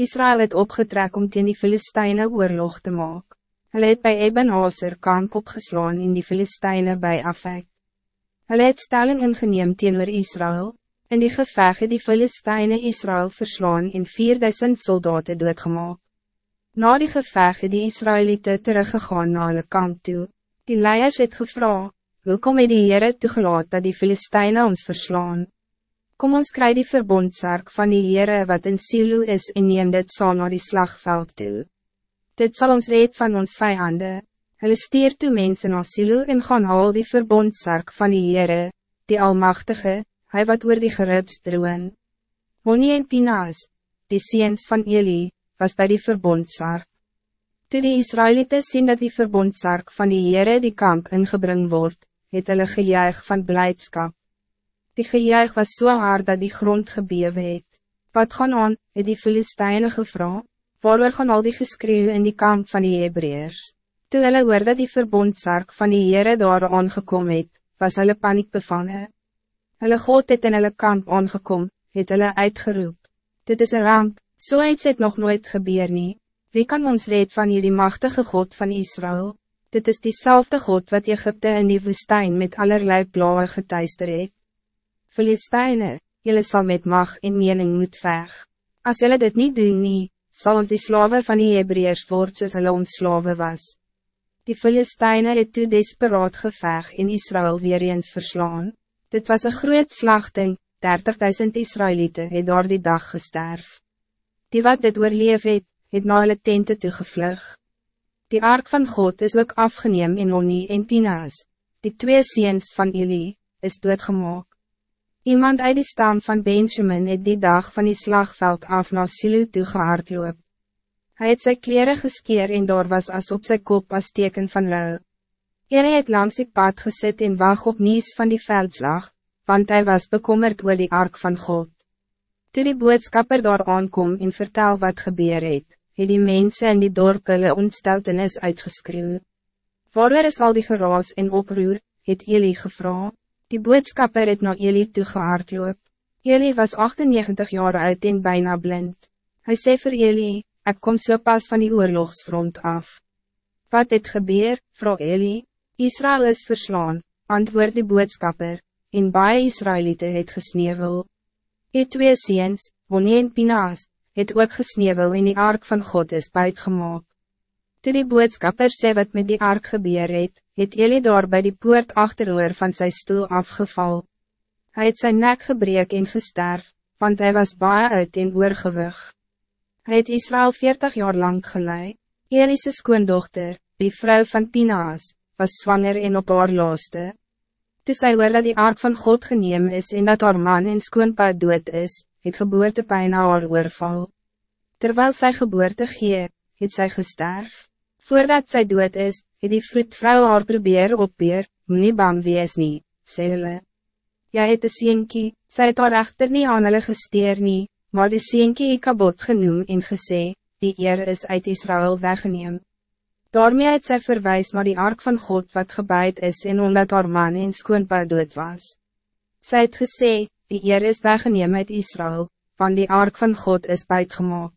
Israël het opgetrek om teen die Filisteine oorlog te maken. Hulle het by Eben Hazer kamp opgeslaan in die Filisteine bij Afek. Hulle het stelling ingeneem teenoor Israël, in die geveg het die Filisteine Israël verslaan en 4000 soldaten doodgemaak. Na die geveg het die Israëlieten teruggegaan na hulle kamp toe. Die leiers het gevra, Welkom het die Heere toegelaat dat die Filisteine ons verslaan? Kom ons kry die verbondsark van die Heere wat in Silo is en neem dit saam na die slagveld toe. Dit zal ons red van ons vijanden. Hulle steer toe mense na Silo en gaan haal die verbondsark van die Heere, die Almachtige, hij wat oor die gerups droen. Honie en Pinaas, die seens van Eli, was bij die verbondsark. Toe die Israëlieten sien dat die verbondsark van die Heere die kamp ingebring wordt, het hulle gejuig van blijdschap. Die gejuig was zo so hard dat die grond gebewe het. Wat gaan aan, het die Filisteine gevra, waarover gaan al die geskreeuw in die kamp van die Hebreërs? Toe hulle hoor dat die verbondsark van die Heere daar aangekom het, was hulle paniek bevangen. Hulle God het in hulle kamp aangekom, het hulle uitgeroep. Dit is een ramp, so iets het nog nooit gebeur nie. Wie kan ons red van jullie machtige God van Israël? Dit is diezelfde God wat Egypte in die woestijn met allerlei blauwe getuister het. Filisteine, jullie zal met mag en mening moet veg. Als jullie dit niet doen nie, sal ons die slaven van die Hebreërs word soos hulle ons slawe was. Die Filisteine het toe desperaat geveg en Israël weer eens verslaan. Dit was een groot slachting, 30.000 Israëlieten het door die dag gesterf. Die wat dit oorleef het, het na hulle tente toegevlug. Die ark van God is ook afgeneem in Oni en Pinaas, die twee ziens van Eli, is doodgemaak. Iemand uit die stam van Benjamin het die dag van die slagveld af na Silo toe gehardloop. Hij het sy kleren geskeer en daar was as op sy kop as teken van lou. Eli het langs die pad gezet en wacht op nies van die veldslag, want hij was bekommerd oor die ark van God. Toe die boodskapper daar aankom en vertel wat gebeur het, het die mensen in die dorp hulle ontsteltenis uitgeskreeuw. Waarover is al die geraas en oproer, het Eli gevra. Die boodskapper het na Eli toegehaard loop. Eli was 98 jaar oud en bijna blind. Hij zei voor Eli, ik kom so pas van die oorlogsfront af. Wat het gebeur, vroeg Eli? Israël is verslaan, antwoord die boodskapper, en baie Israëlieten het gesnevel. Die twee ziens, Bonnie en Pinaas, het ook gesnevel en die ark van God is buitgemaak. Toe die boodskapper sê wat met die ark gebeur het, het Eli daar by die poort achteroor van zijn stoel afgeval. Hij het zijn nek gebreek en gesterf, want hij was baie uit en oorgewig. Hij het Israël 40 jaar lang gelei. Elise skoondochter, die vrouw van Pinaas, was zwanger en op haar laaste. Toe sy hoor dat die ark van God geneem is en dat haar man en skoonpa dood is, het geboortepijn haar oorval. Terwijl zij geboorte gee, het zij gesterf. Voordat zij dood is, het die vroedvrouw haar probeer opbeer, nie bang wees nie, sê hulle. Jy het een sienkie, sy het haar echter nie aan hulle gesteer nie, maar die sienkie ek kabot genoem en gesê, die eer is uit Israël weggeneem. Daarmee het sy verwijs naar die ark van God wat gebaid is en omdat haar man en skoonpa dood was. Sy het gesê, die eer is weggeneem uit Israël, want die ark van God is buitgemaak.